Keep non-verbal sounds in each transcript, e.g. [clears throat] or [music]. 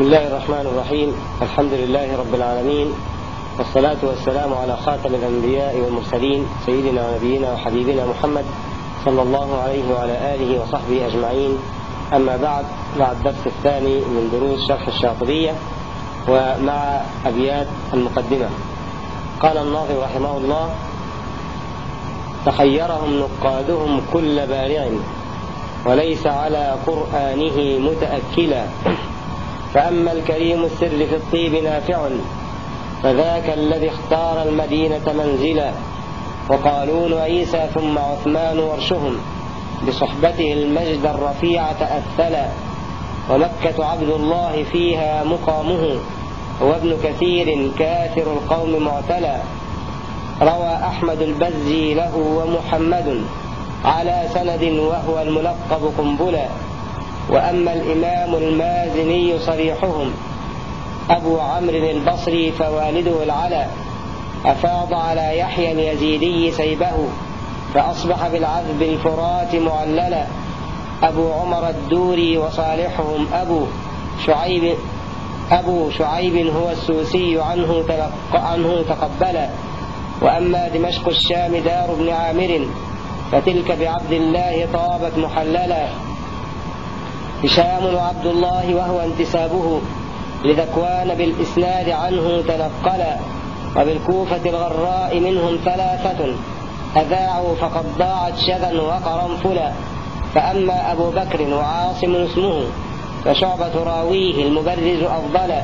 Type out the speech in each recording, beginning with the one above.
بسم الله الرحمن الرحيم. الحمد لله رب العالمين. والصلاة والسلام على خاتم الأنبياء والمرسلين سيدنا ونبينا وحبيبنا محمد صلى الله عليه وعلى آله وصحبه أجمعين. أما بعد مع الدرس الثاني من دروس شرح الشاطبية ومع أبيات المقدمة. قال الناظم رحمه الله تخيرهم نقادهم كل بارع وليس على قرآنه متأكلا. فأما الكريم السر في الطيب نافع فذاك الذي اختار المدينة منزلا. وقالون عيسى ثم عثمان ورشهم بصحبته المجد الرفيع تأثلا. ومكة عبد الله فيها مقامه وابن كثير كافر القوم معتلى روى أحمد البزي له ومحمد على سند وهو الملقب قنبلا. وأما الإمام المازني صريحهم أبو عمرو البصري فوالده العلا أفاض على يحيى اليزيدي سيبه فأصبح بالعذب الفرات معللا. أبو عمر الدوري وصالحهم أبو شعيب أبو شعيب هو السوسي عنه, عنه تقبلا. وأما دمشق الشام دار ابن عامر فتلك بعبد الله طابت محللا. هشام وعبد الله وهو انتسابه لذكوان بالإسناد عنه تنقلا وبالكوفة الغراء منهم ثلاثة أذاعوا فقد ضاعت شذا وقرنفلا فأما أبو بكر وعاصم اسمه فشعبة راويه المبرز أفضل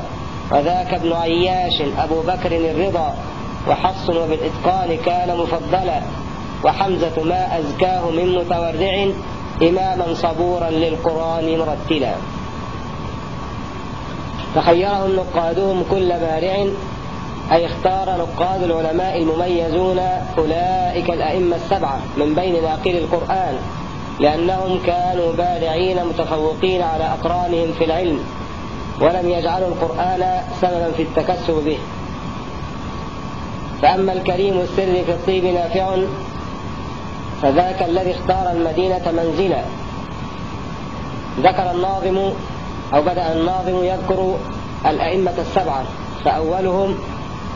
وذاك ابن عياش أبو بكر الرضا وحص وبالإتقان كان مفضلا. وحمزة ما أزكاه من متورع إماما صبورا للقرآن مرتلا. فخيرهم نقادهم كل بارع أي اختار نقاد العلماء المميزون أولئك الأئمة السبعة من بين ناقل القرآن لأنهم كانوا بارعين متفوقين على أقرانهم في العلم ولم يجعلوا القرآن سببا في التكسب به. فأما الكريم السر في الطيب نافع فذاك الذي اختار المدينة منزلا. ذكر الناظم أو بدأ الناظم يذكر الأئمة السبعة فأولهم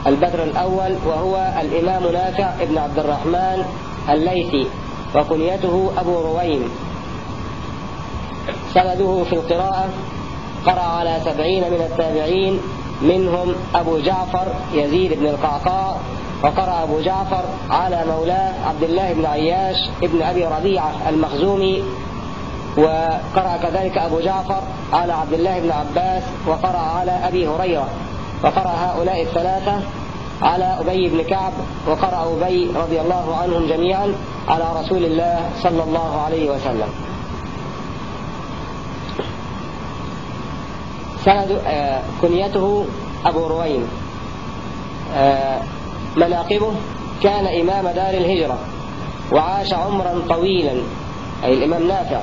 البدر الأول وهو الإمام نافع ابن عبد الرحمن الليثي وكنيته أبو رويم. سنده في القراءة قرأ على سبعين من التابعين منهم أبو جعفر يزيد بن القعقاع وقرأ أبو جعفر على مولاه عبد الله بن عياش ابن أبي ربيعة المخزومي وقرأ كذلك أبو جعفر على عبد الله بن عباس وقرأ على أبي هريرة وقرأ هؤلاء الثلاثة على أبي بن كعب وقرأ أبي رضي الله عنهم جميعا على رسول الله صلى الله عليه وسلم. سند آه كنيته أبو رويم آه مناقبه كان إمام دار الهجرة وعاش عمرا طويلا أي الإمام نافع.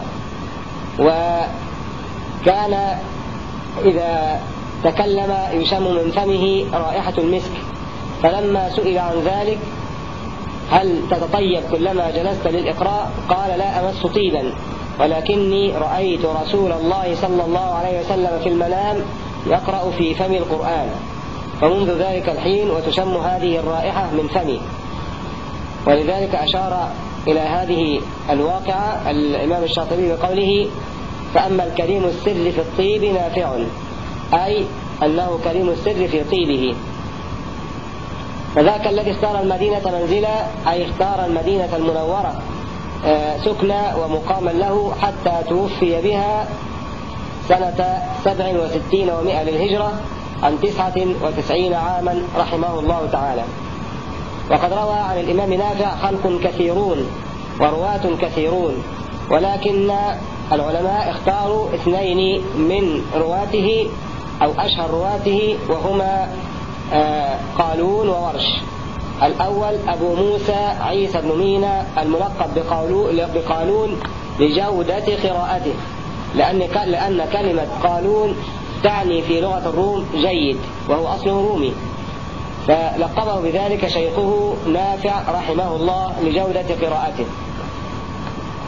وكان إذا تكلم يشم من فمه رائحة المسك فلما سئل عن ذلك هل تتطيب كلما جلست للإقراء؟ قال لا أمس طيبا ولكني رأيت رسول الله صلى الله عليه وسلم في المنام يقرأ في فم القرآن. فمنذ ذلك الحين وتشم هذه الرائحة من فمي. ولذلك أشار إلى هذه الواقعة الإمام الشاطبي بقوله فأما الكريم السر في الطيب نافع أي أنه كريم السر في طيبه. فذاك الذي اختار المدينة منزلا أي اختار المدينة المنورة سكنى ومقاما له حتى توفي بها سنة سبع وستين ومائة للهجرة. عن تسعة وتسعين عاما رحمه الله تعالى. وقد روى عن الإمام نافع خلق كثيرون ورواة كثيرون ولكن العلماء اختاروا اثنين من رواته أو أشهر رواته وهما قالون وورش. الأول أبو موسى عيسى بن مينا الملقب بقالون لجودة قراءته لأن لأن كلمة قالون تعني في لغة الروم جيد وهو أصله رومي. فلقبه بذلك شيخه نافع رحمه الله لجودة قراءته.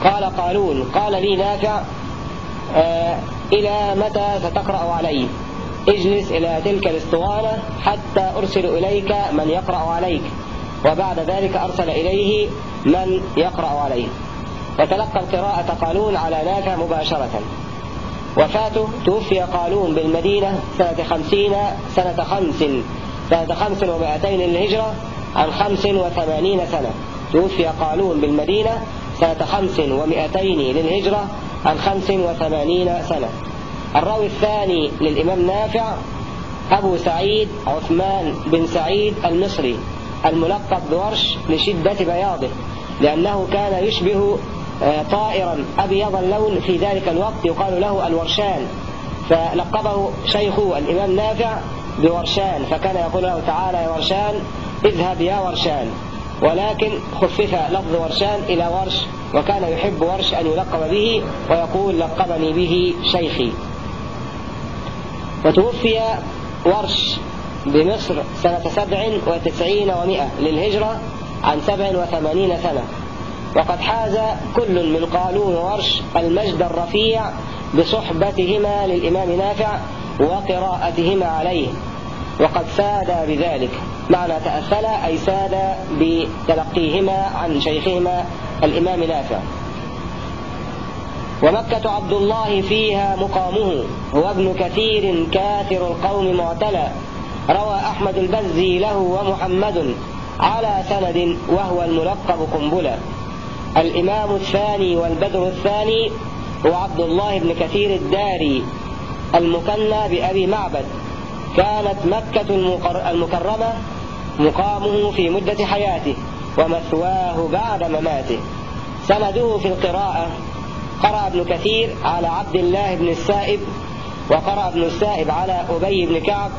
قال قالون قال لي نافع آه إلى متى ستقرأ علي؟ اجلس إلى تلك الاسطوانة حتى أرسل إليك من يقرأ عليك. وبعد ذلك أرسل إليه من يقرأ عليه. وتلقى القراءة قالون على نافع مباشرة. وفاته توفي قالون بالمدينة سنة خمسين سنة خمس سنة خمس ومائتين للهجرة عن خمس وثمانين سنة. توفي قالون بالمدينة سنة خمس ومائتين للهجرة عن خمس وثمانين سنة. الراوي الثاني للإمام نافع أبو سعيد عثمان بن سعيد المصري الملقب بورش لشدة بياضه لأنه كان يشبه طائرا أبيض اللون في ذلك الوقت يقال له الورشان. فلقبه شيخه الإمام نافع بورشان فكان يقول له تعالى يا ورشان اذهب يا ورشان. ولكن خفف لفظ ورشان إلى ورش وكان يحب ورش أن يلقب به ويقول لقبني به شيخي. وتوفي ورش بمصر سنة سبع وتسعين ومائة للهجرة عن سبع وثمانين سنة. وقد حاز كل من قالون وورش المجد الرفيع بصحبتهما للإمام نافع وقراءتهما عليه. وقد ساد بذلك معنى تأثل أي ساد بتلقيهما عن شيخهما الإمام نافع. ومكة عبد الله فيها مقامه هو ابن كثير كاثر القوم معتلى. روى أحمد البزي له ومحمد على سند وهو الملقب قنبلة. الإمام الثاني والبدر الثاني هو عبد الله بن كثير الداري المكنى بأبي معبد. كانت مكة المكرمة مقامه في مدة حياته ومثواه بعد مماته. سنده في القراءة قرأ ابن كثير على عبد الله بن السائب وقرأ ابن السائب على أبي بن كعب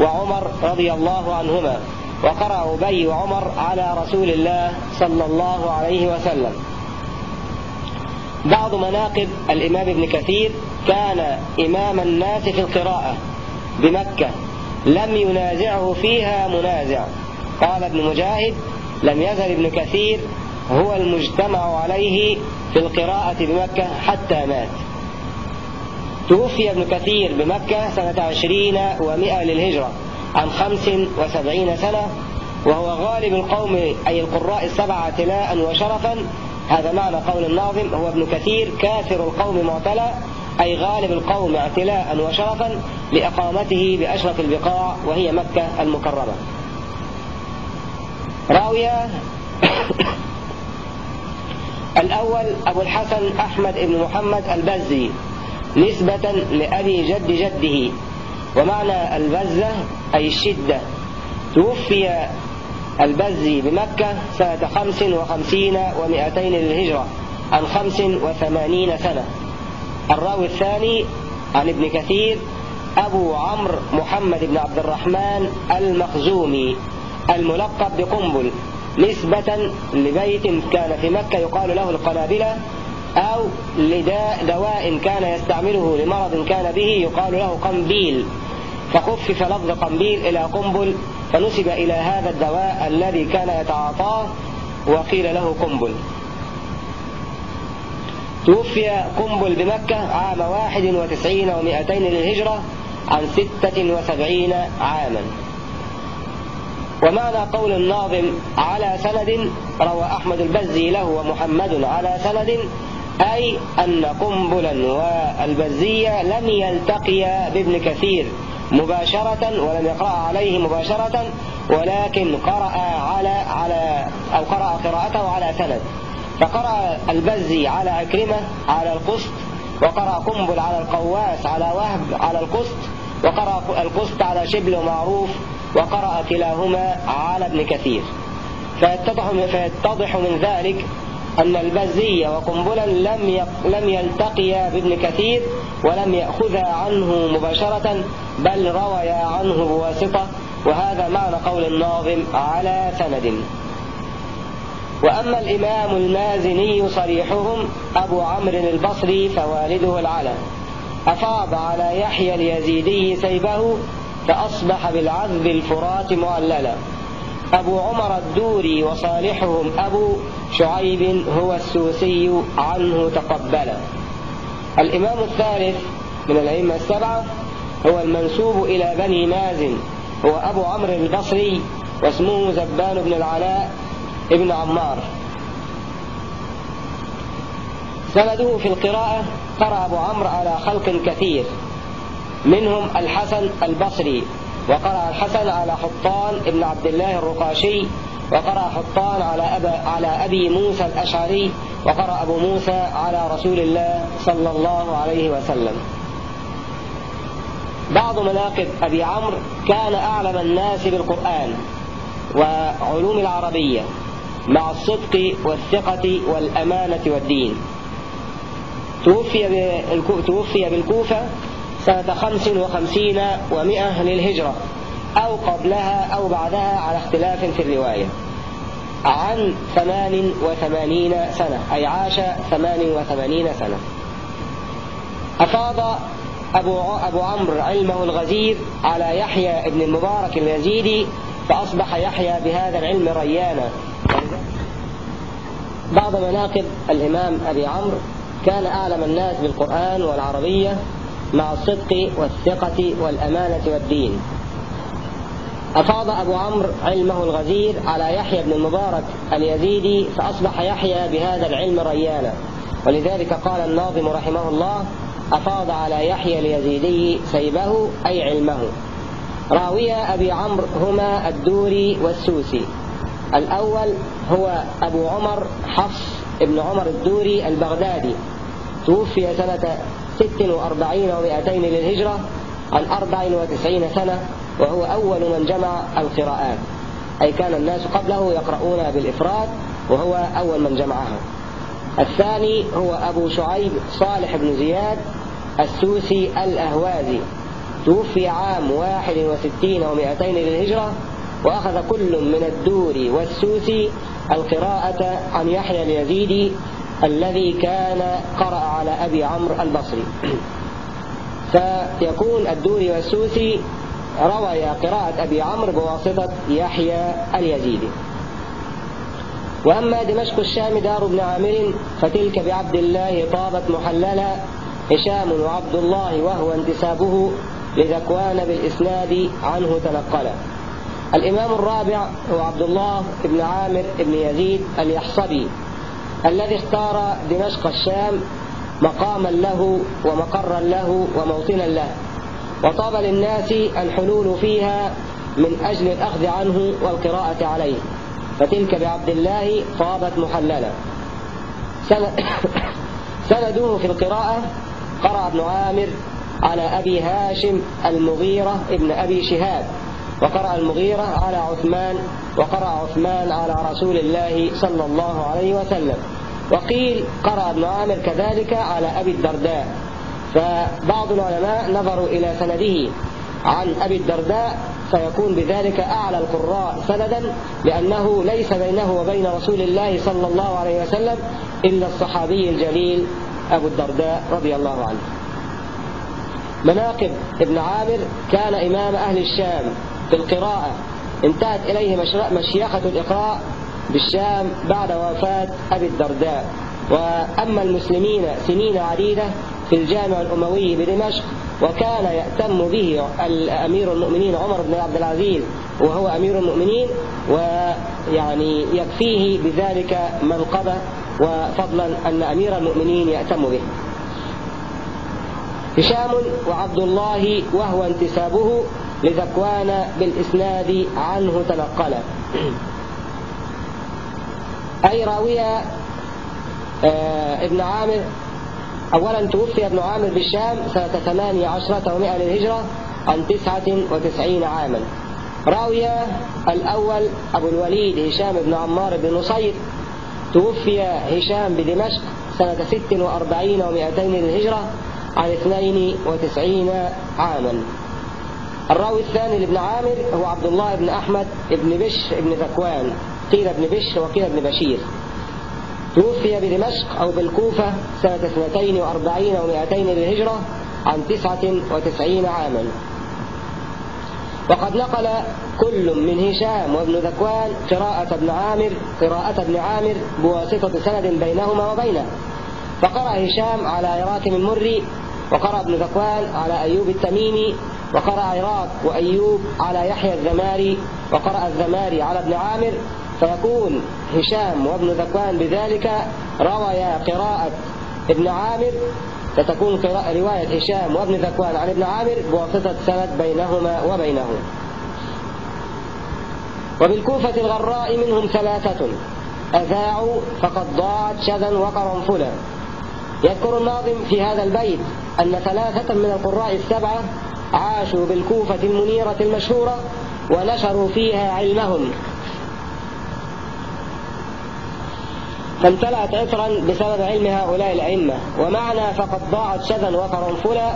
وعمر رضي الله عنهما. وقرأ أبي وعمر على رسول الله صلى الله عليه وسلم. بعض مناقب الإمام ابن كثير كان إمام الناس في القراءة بمكة لم ينازعه فيها منازع. قال ابن مجاهد لم يزل ابن كثير هو المجتمع عليه في القراءة بمكة حتى مات. توفي ابن كثير بمكة سنة عشرين ومائة للهجرة. عن خمس وسبعين سنة وهو غالب القوم أي القراء السبعة تلاء وشرفا. هذا معنى قول الناظم هو ابن كثير كافر القوم معتلى أي غالب القوم اعتلاء وشرفا لإقامته بأشرف البقاع وهي مكة المكرمة. راوية [coughs] الأول أبو الحسن أحمد بن محمد البزي نسبة لأبي جد جده. ومعنى البزة أي الشدة. توفي البزي بمكة سنة خمس وخمسين ومائتين للهجرة عن خمس وثمانين سنة. الراوي الثاني عن ابن كثير أبو عمرو محمد بن عبد الرحمن المخزومي الملقب بقنبل نسبة لبيت كان في مكة يقال له القنابلة أو لداء دواء كان يستعمله لمرض كان به يقال له قنبيل. فخفف لفظ قنبيل إلى قنبل فنسب إلى هذا الدواء الذي كان يتعاطاه وقيل له قنبل. توفي قنبل بمكة عام واحد وتسعين ومائتين للهجرة عن ستة وسبعين عاما. ومعنى قول الناظم على سند روى أحمد البزي له ومحمد على سند أي أن قنبلا والبزية لم يلتقيا بابن كثير. مباشرة ولم يقرأ عليه مباشرة ولكن قرأ على على أو قرأ قراءته على سند. فقرأ البزي على عكرمة على القسط وقرأ قنبل على القواس على وهب على القسط وقرأ القسط على شبل ومعروف وقرأ كلاهما على ابن كثير. فيتضح من ذلك أن البزي وقنبلا لم لم يلتقيا بابن كثير ولم يأخذا عنه مباشرة بل رويا عنه بواسطة وهذا معنى قول الناظم على سند. وأما الإمام المازني صريحهم أبو عمرو البصري فوالده العلم أفاض على يحيى اليزيدي سيبه فأصبح بالعذب الفرات معللا أبو عمر الدوري وصالحهم أبو شعيب هو السوسي عنه تقبلا الإمام الثالث من الأئمة السبعة هو المنسوب إلى بني مازن هو أبو عمرو البصري واسمه زبان بن العلاء ابن عمار. سنده في القراءة قرأ أبو عمرو على خلق كثير منهم الحسن البصري. وقرأ الحسن على حطان ابن عبد الله الرقاشي وقرأ حطان على, أبا على أبي موسى الأشعري وقرأ أبو موسى على رسول الله صلى الله عليه وسلم. بعض مناقب أبي عمرو كان أعلم الناس بالقرآن وعلوم العربية مع الصدق والثقة والأمانة والدين. توفي توفي بالكوفة سنة خمس وخمسين ومائة للهجرة أو قبلها أو بعدها على اختلاف في الرواية. عن ثمان وثمانين سنة أي عاش ثمان وثمانين سنة. أفاض أبو, أبو عمرو علمه الغزير على يحيى بن المبارك اليزيدي فأصبح يحيى بهذا العلم ريانا. بعض مناقب الإمام أبي عمرو كان أعلم الناس بالقرآن والعربية مع الصدق والثقة والأمانة والدين. أفاض أبو عمرو علمه الغزير على يحيى بن المبارك اليزيدي فأصبح يحيى بهذا العلم ريانا. ولذلك قال الناظم رحمه الله أفاض على يحيى اليزيدي سيبه أي علمه. راوية أبي عمرو هما الدوري والسوسي. الأول هو أبو عمر حفص ابن عمر الدوري البغدادي. توفي سنة ست وأربعين ومائتين للهجرة عن أربع وتسعين سنة وهو أول من جمع القراءات. أي كان الناس قبله يقرؤون بالإفراد وهو أول من جمعها الثاني هو أبو شعيب صالح بن زياد السوسي الأهوازي. توفي عام واحد وستين ومائتين للهجرة وأخذ كل من الدوري والسوسي القراءة عن يحيى اليزيدي الذي كان قرأ على أبي عمرو البصري. [clears throat] فيكون الدوري والسوسي روي قراءة أبي عمرو بواسطة يحيى اليزيدي. وأما دمشق الشام دار ابن عامر فتلك بعبد الله طابت محللا هشام وعبد الله وهو انتسابه لذكوان بالإسناد عنه تنقلا. الإمام الرابع هو عبد الله بن عامر بن يزيد اليحصبي. الذي اختار دمشق الشام مقاما له ومقرا له وموطنا له وطاب للناس الحلول فيها من أجل الأخذ عنه والقراءة عليه. فتلك بعبد الله طابت محللا. سنده [coughs] في القراءة. قرأ ابن عامر على أبي هاشم المغيرة ابن أبي شهاب وقرأ المغيرة على عثمان وقرأ عثمان على رسول الله صلى الله عليه وسلم. وقيل قرأ ابن عامر كذلك على أبي الدرداء. فبعض العلماء نظروا إلى سنده عن أبي الدرداء فيكون بذلك أعلى القراء سندا لأنه ليس بينه وبين رسول الله صلى الله عليه وسلم إلا الصحابي الجليل أبو الدرداء رضي الله عنه. مناقب ابن عامر كان إمام أهل الشام في القراءة. انتهت إليه مشيخة الإقراء بالشام بعد وفاة أبي الدرداء. وأما المسلمين سنين عديدة في الجامع الأموي بدمشق وكان يأتم به أمير المؤمنين عمر بن عبد العزيز وهو أمير المؤمنين ويعني يكفيه بذلك منقبة وفضلا أن أمير المؤمنين يأتم به. هشام وعبد الله وهو انتسابه لذكوان بالإسناد عنه تنقلا أي راوية آه ابن عامر. أولا توفي ابن عامر بالشام سنة ثمانية عشرة ومائة للهجرة عن تسعة وتسعين عاما. راوية الأول أبو الوليد هشام بن عمار بن نصير. توفي هشام بدمشق سنة ست وأربعين ومائتين للهجرة عن اثنين وتسعين عاما. الراوي الثاني لابن عامر هو عبد الله بن أحمد بن بش بن ذكوان. قيل ابن بش وقيل ابن بشير. توفي بدمشق أو بالكوفة سنة اثنتين وأربعين ومائتين للهجرة عن تسعة وتسعين عاما. وقد نقل كل من هشام وابن ذكوان قراءة ابن عامر قراءة ابن عامر بواسطة سند بينهما وبينه. فقرأ هشام على عراك من مري وقرأ ابن ذكوان على أيوب التميمي وقرأ عراق وأيوب على يحيى الزماري وقرأ الزماري على ابن عامر فيكون هشام وابن ذكوان بذلك رويا قراءة ابن عامر فتكون رواية هشام وابن ذكوان عن ابن عامر بواسطة سند بينهما وبينه. وبالكوفة الغراء منهم ثلاثة أذاعوا فقد ضاعت شذا وقرنفلا يذكر الناظم في هذا البيت أن ثلاثة من القراء السبعة عاشوا بالكوفة المنيرة المشهورة ونشروا فيها علمهم. فامتلأت عطرا بسبب علم هؤلاء الأئمة ومعنى فقد ضاعت شذا وقرنفلا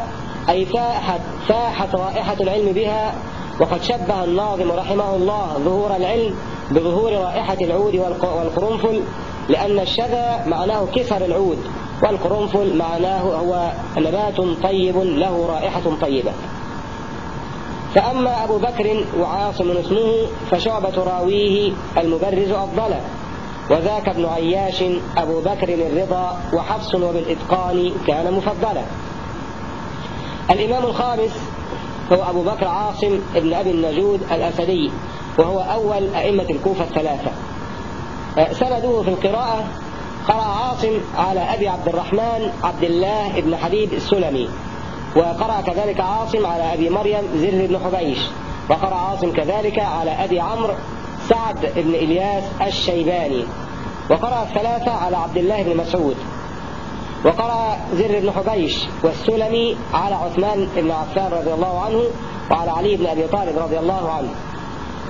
أي فاحت, فاحت رائحة العلم بها وقد شبه الناظم رحمه الله ظهور العلم بظهور رائحة العود والقرنفل لأن الشذا معناه كسر العود والقرنفل معناه هو نبات طيب له رائحة طيبة. فأما أبو بكر وعاصم اسمه فشعبة راويه المبرز أفضل. وذاك ابن عياش أبو بكر الرضا وحفص وبالإتقان كان مفضلا. الإمام الخامس هو أبو بكر عاصم ابن أبي النجود الأسدي وهو أول أئمة الكوفة الثلاثة. سنده في القراءة قرأ عاصم على أبي عبد الرحمن عبد الله بن حبيب السلمي. وقرأ كذلك عاصم على أبي مريم زر بن حبيش. وقرأ عاصم كذلك على أبي عمرو سعد بن إلياس الشيباني. وقرأ الثلاثة على عبد الله بن مسعود. وقرأ زر بن حبيش والسلمي على عثمان بن عفان رضي الله عنه وعلى علي بن أبي طالب رضي الله عنه.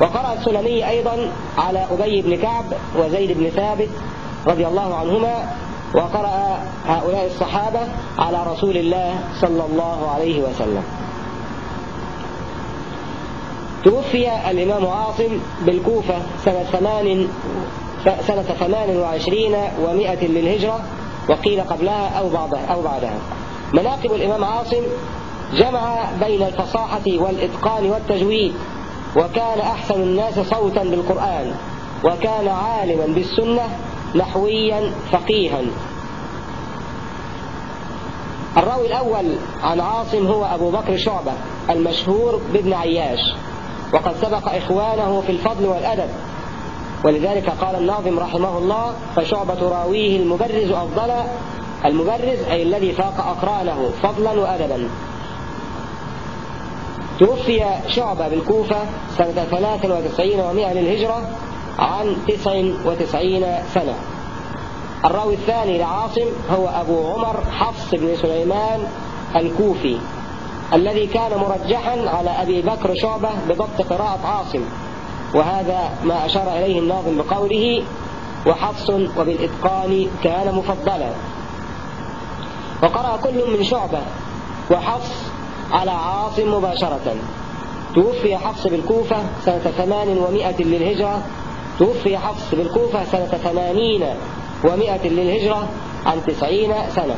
وقرأ السلمي أيضا على أبي بن كعب وزيد بن ثابت رضي الله عنهما وقرأ هؤلاء الصحابة على رسول الله صلى الله عليه وسلم. توفي الإمام عاصم بالكوفة سنة ثمان سنة ثمان وعشرين ومائة للهجرة وقيل قبلها أو بعدها, أو بعدها. مناقب الإمام عاصم جمع بين الفصاحة والإتقان والتجويد وكان أحسن الناس صوتا بالقرآن وكان عالما بالسنة نحويا فقيها. الراوي الأول عن عاصم هو أبو بكر شعبة المشهور بابن عياش وقد سبق إخوانه في الفضل والأدب. ولذلك قال الناظم رحمه الله فشعبة راويه المبرز أفضل المبرز أي الذي فاق أقرانه فضلا وأدبا. توفي شعبة بالكوفة سنة 93 ومائة للهجرة عن 99 سنة. الراوي الثاني لعاصم هو أبو عمر حفص بن سليمان الكوفي الذي كان مرجحا على أبي بكر شعبة بضبط قراءة عاصم وهذا ما أشار إليه الناظم بقوله وحفص وبالإتقان كان مفضلا وقرأ كل من شعبة وحفص على عاصم مباشرة. توفي حفص بالكوفة سنة ثمان ومائة للهجرة توفي حفص بالكوفة سنة ثمانين ومائة للهجرة عن تسعين سنة.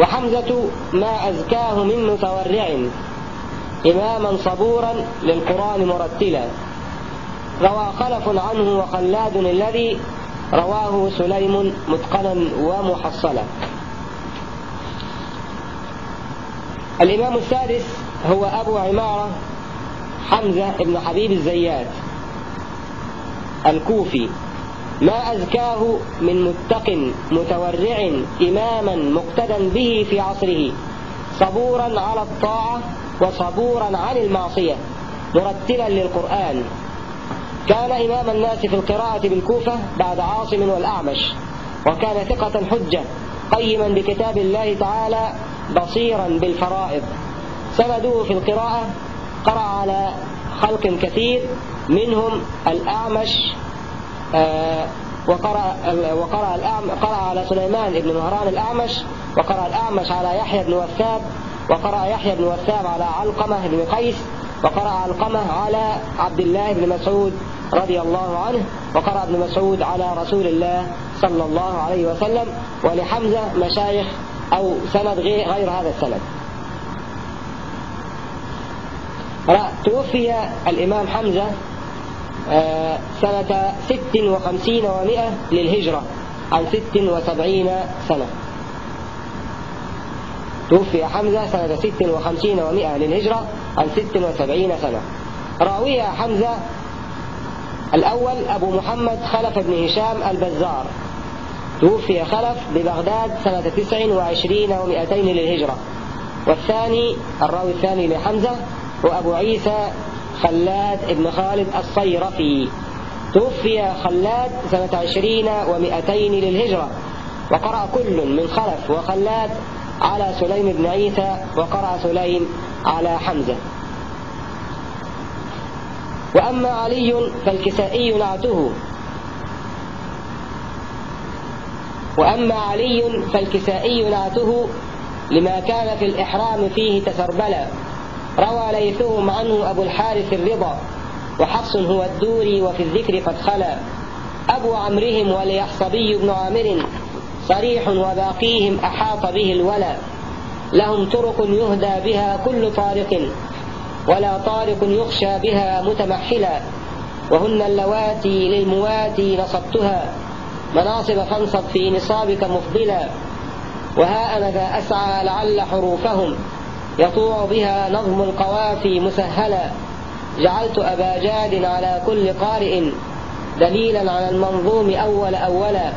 وحمزة ما أزكاه من متورع إماما صبورا للقرآن مرتلا. روى خلف عنه وخلاد الذي رواه سليم متقنا ومحصلا. الإمام السادس هو أبو عمارة حمزة بن حبيب الزيات الكوفي ما أزكاه من متق متورع إماما مقتدا به في عصره صبورا على الطاعة وصبورا عن المعصية مرتلا للقرآن. كان إمام الناس في القراءة بالكوفة بعد عاصم والأعمش وكان ثقة حجة قيما بكتاب الله تعالى بصيرا بالفرائض. سنده في القراءة قرأ على خلق كثير منهم الأعمش آه وقرأ وقرأ قرأ على سليمان بن مهران الأعمش وقرأ الأعمش على يحيى بن وثاب وقرأ يحيى بن وثاب على علقمة بن قيس وقرأ علقمة على عبد الله بن مسعود رضي الله عنه وقرأ ابن مسعود على رسول الله صلى الله عليه وسلم ولحمزة مشايخ أو سند غير هذا السند. توفي الإمام حمزة آه، سنة ست وخمسين ومائة للهجرة عن ست وسبعين سنة. توفي حمزة سنة ست وخمسين ومائة للهجرة عن ست وسبعين سنة. راويها حمزة الأول أبو محمد خلف بن هشام البزار. توفي خلف ببغداد سنة تسع وعشرين ومائتين للهجرة. والثاني الراوي الثاني لحمزة هو أبو عيسى خلاد بن خالد الصيرفي. توفي خلاد سنة عشرين ومائتين للهجرة. وقرأ كل من خلف وخلاد على سليم بن عيسى وقرأ سليم على حمزة. وأما علي فالكسائي نعته. وأما علي فالكسائي نعته لما كان في الإحرام فيه تسربلا. روى ليثهم عنه أبو الحارث الرضا وحفص هو الدوري وفي الذكر قد خلا. أبو عمرهم وليحصبي بن عامر صريح وباقيهم أحاط به الولا. لهم طرق يهدى بها كل طارق ولا طارق يخشى بها متمحلا. وهن اللواتي للمواتي نصبتها. مناصب فانصب في نصابك مفضلا. وها أنا ذا أسعى لعل حروفهم. يطوع بها نظم القوافي مسهلا. جعلت أبا جاد على كل قارئ دليلا على المنظوم أول أولا.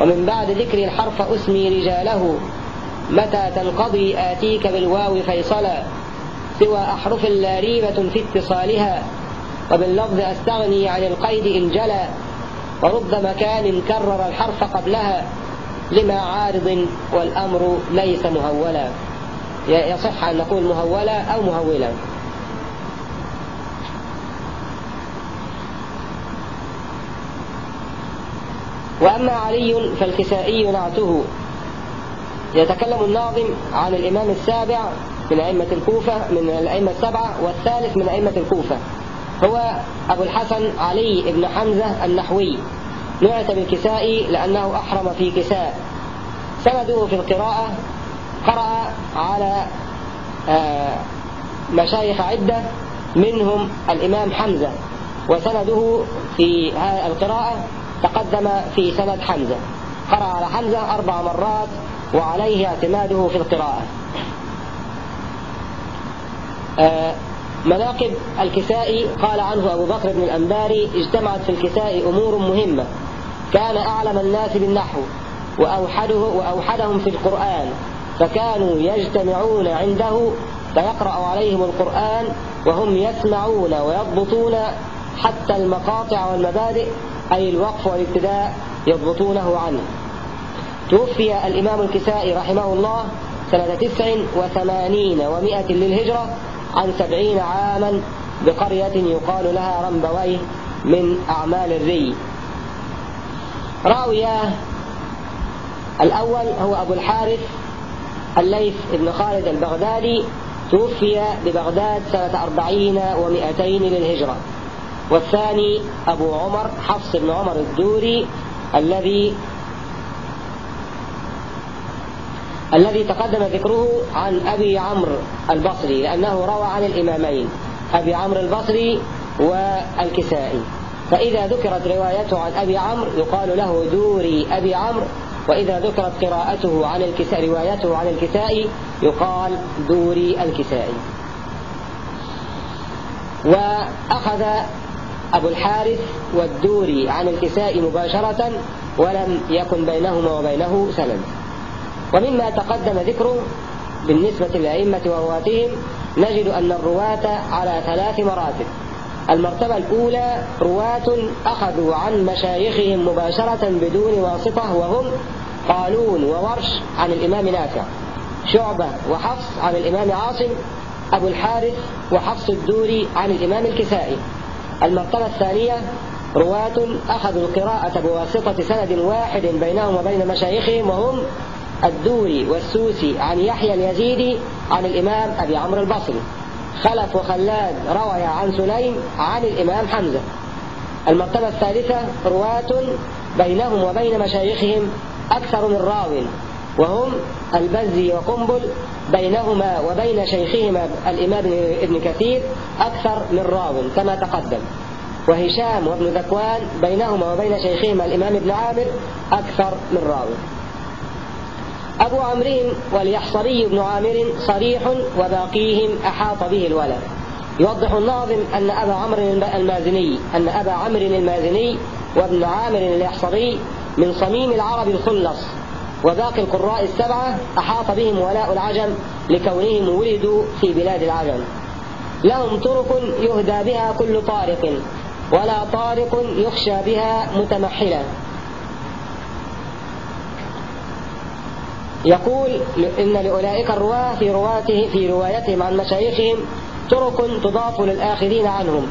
ومن بعد ذكر الحرف أسمي رجاله. متى تنقضي آتيك بالواو فيصلا. سوى أحرف لا ريبة في اتصالها. وباللفظ أستغني عن القيد إن جلا. ورب مكان كرر الحرف قبلها. لما عارض والأمر ليس مهولا. يصح أن نقول مهولا أو مهولا وأما علي فالكسائي نعته. يتكلم الناظم عن الإمام السابع من أئمة الكوفة من الأئمة السبعة والثالث من أئمة الكوفة. هو أبو الحسن علي بن حمزة النحوي. نعت بالكسائي لأنه أحرم في كساء. سنده في القراءة قرأ على آه، مشايخ عدة منهم الإمام حمزة وسنده في القراءة تقدم في سند حمزة. قرأ على حمزة أربع مرات وعليه اعتماده في القراءة. آه، مناقب الكسائي قال عنه أبو بكر بن الأنباري اجتمعت في الكسائي أمور مهمة. كان أعلم الناس بالنحو وأوحده وأوحدهم في القرآن. فكانوا يجتمعون عنده فيقرأ عليهم القرآن وهم يسمعون ويضبطون حتى المقاطع والمبادئ أي الوقف والابتداء يضبطونه عنه. توفي الإمام الكسائي رحمه الله سنة تسع وثمانين ومائة للهجرة عن سبعين عاما بقرية يقال لها رنبويه من أعمال الري. راوياه الأول هو أبو الحارث الليث بن خالد البغدادي توفي ببغداد سنة أربعين ومائتين للهجرة. والثاني أبو عمر حفص بن عمر الدوري الذي الذي تقدم ذكره عن أبي عمرو البصري لأنه روى عن الإمامين أبي عمرو البصري والكسائي. فإذا ذكرت روايته عن أبي عمرو يقال له دوري أبي عمرو وإذا ذكرت قراءته عن الكساء روايته عن الكسائي يقال دوري الكسائي وأخذ أبو الحارث والدوري عن الكساء مباشرة ولم يكن بينهما وبينه سند. ومما تقدم ذكره بالنسبة للأئمة ورواتهم نجد أن الرواة على ثلاث مراتب. المرتبة الأولى رواة أخذوا عن مشايخهم مباشرة بدون واسطة وهم قالون وورش عن الإمام نافع شعبة وحفص عن الإمام عاصم أبو الحارث وحفص الدوري عن الإمام الكسائي. المرتبة الثانية رواة أخذوا القراءة بواسطة سند واحد بينهم وبين مشايخهم وهم الدوري والسوسي عن يحيى اليزيدي عن الإمام أبي عمرو البصري. خلف وخلاد روي عن سليم عن الإمام حمزة. المرتبة الثالثة رواة بينهم وبين مشايخهم أكثر من راو وهم البزي وقنبل بينهما وبين شيخهما الإمام ابن كثير أكثر من راو كما تقدم. وهشام وابن ذكوان بينهما وبين شيخهما الإمام ابن عامر أكثر من راو. أبو عمرو واليحصري بن عامر صريح وباقيهم أحاط به الولد. يوضح الناظم أن أبا عمرو المازني أن أبا عمرو المازني وابن عامر اليحصري من صميم العرب الخلص وباقي القراء السبعة أحاط بهم ولاء العجم لكونهم ولدوا في بلاد العجم. لهم طرق يهدى بها كل طارق ولا طارق يخشى بها متمحلا. يقول إن لأولئك الرواة في رواته في روايتهم عن مشايخهم طرق تضاف للآخرين عنهم.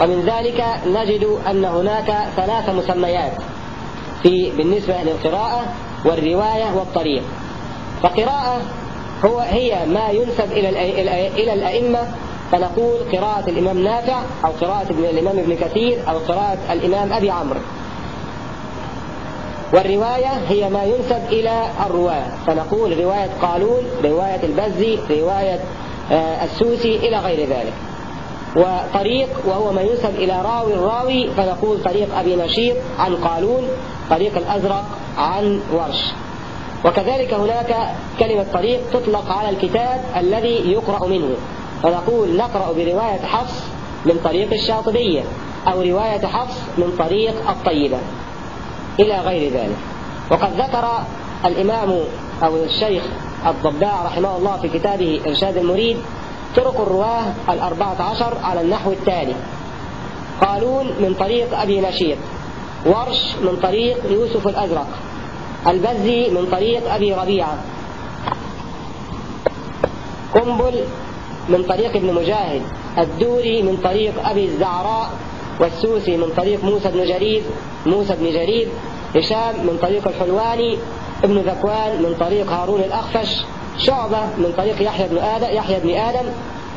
ومن ذلك نجد أن هناك ثلاث مسميات في بالنسبة للقراءة والرواية والطريق. فقراءة هو هي ما ينسب إلى إلى الأئمة فنقول قراءة الإمام نافع أو قراءة الإمام ابن كثير أو قراءة الإمام أبي عمرو. والرواية هي ما ينسب إلى الرواة. فنقول رواية قالون رواية البزي رواية آه، السوسي إلى غير ذلك. وطريق وهو ما ينسب إلى راوي الراوي فنقول طريق أبي نشيط عن قالون طريق الأزرق عن ورش. وكذلك هناك كلمة طريق تطلق على الكتاب الذي يقرأ منه. فنقول نقرأ برواية حفص من طريق الشاطبية أو رواية حفص من طريق الطيبة. إلى غير ذلك. وقد ذكر الإمام أو الشيخ الضباع رحمه الله في كتابه إرشاد المريد طرق الرواة الأربعة عشر على النحو التالي. قالون من طريق أبي نشيط ورش من طريق يوسف الأزرق البزي من طريق أبي ربيعة قنبل من طريق ابن مجاهد الدوري من طريق أبي الزعراء والسوسي من طريق موسى بن جرير موسى بن جرير هشام من طريق الحلواني ابن ذكوان من طريق هارون الأخفش شعبة من طريق يحيى بن آدم يحيى بن آدم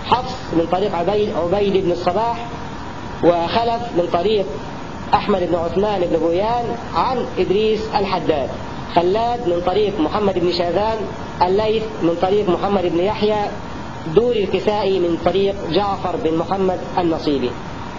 حفص من طريق عبيد, عبيد بن الصباح وخلف من طريق أحمد بن عثمان بن بويان عن إدريس الحداد. خلاد من طريق محمد بن شاذان الليث من طريق محمد بن يحيى دوري الكسائي من طريق جعفر بن محمد النصيبي.